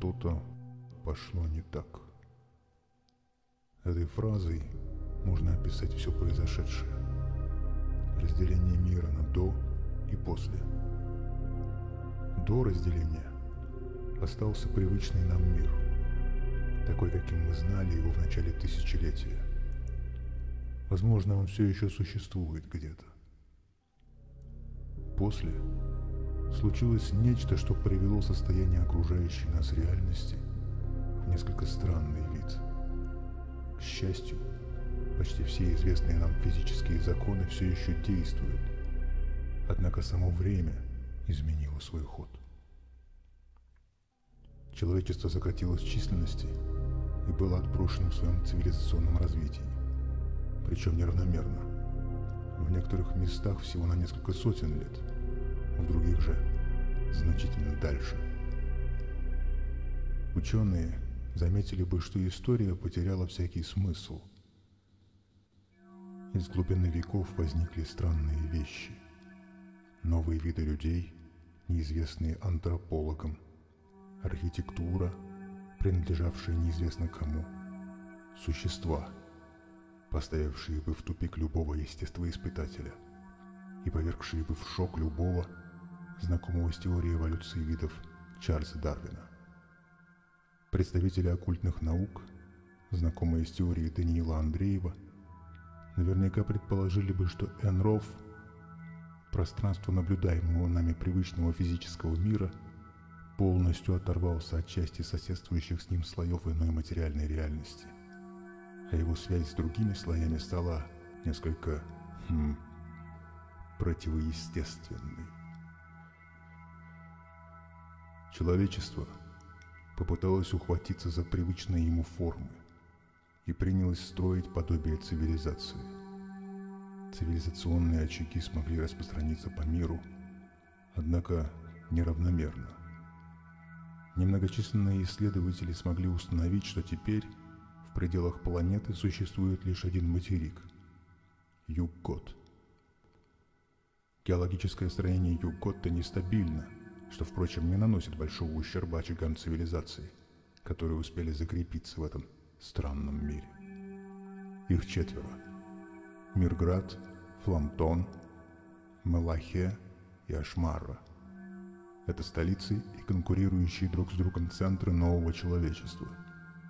что-то пошло не так. Этой фразой можно описать все произошедшее. Разделение мира на «до» и «после». До разделения остался привычный нам мир, такой, каким мы знали его в начале тысячелетия. Возможно, он все еще существует где-то. После случилось нечто, что привело состояние окружающей нас реальности в несколько странный вид. К счастью, почти все известные нам физические законы все еще действуют, однако само время изменило свой ход. Человечество сократилось в численности и было отброшено в своем цивилизационном развитии, причем неравномерно. В некоторых местах всего на несколько сотен лет, в других же значительно дальше. Ученые заметили бы, что история потеряла всякий смысл. Из глубины веков возникли странные вещи. Новые виды людей, неизвестные антропологам, архитектура, принадлежавшая неизвестно кому, существа, поставившие бы в тупик любого естествоиспытателя и повергшие бы в шок любого, знакомого с теорией эволюции видов Чарльза Дарвина. Представители оккультных наук, знакомые с теорией Даниила Андреева, наверняка предположили бы, что Энров, пространство наблюдаемого нами привычного физического мира, полностью оторвался от части соседствующих с ним слоев иной материальной реальности, а его связь с другими слоями стала несколько, хм, противоестественной. Человечество попыталось ухватиться за привычные ему формы и принялось строить подобие цивилизации. Цивилизационные очаги смогли распространиться по миру, однако неравномерно. Немногочисленные исследователи смогли установить, что теперь в пределах планеты существует лишь один материк – Юг-Гот. Геологическое строение Юг-Готта нестабильно – что, впрочем, не наносит большого ущерба очагам цивилизации, которые успели закрепиться в этом странном мире. Их четверо. Мирград, Фламтон, Мелахе и Ашмарра. Это столицы и конкурирующие друг с другом центры нового человечества.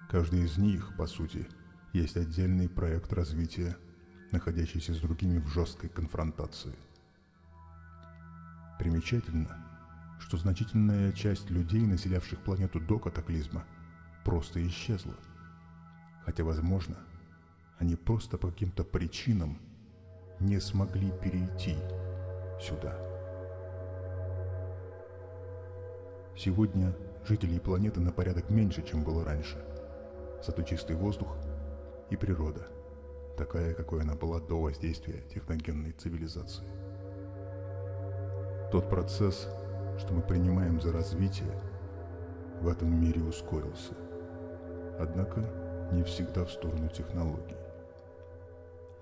Каждый из них, по сути, есть отдельный проект развития, находящийся с другими в жесткой конфронтации. Примечательно – что значительная часть людей, населявших планету до катаклизма, просто исчезла. Хотя, возможно, они просто по каким-то причинам не смогли перейти сюда. Сегодня жителей планеты на порядок меньше, чем было раньше. Зато чистый воздух и природа, такая, какой она была до воздействия техногенной цивилизации. Тот процесс, что мы принимаем за развитие, в этом мире ускорился. Однако не всегда в сторону технологий.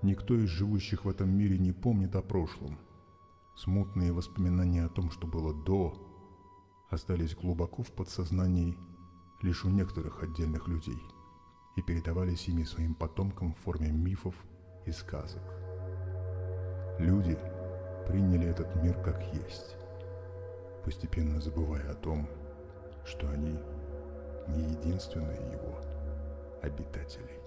Никто из живущих в этом мире не помнит о прошлом. Смутные воспоминания о том, что было до, остались глубоко в подсознании лишь у некоторых отдельных людей и передавались ими своим потомкам в форме мифов и сказок. Люди приняли этот мир как есть постепенно забывая о том, что они не единственные его обитатели.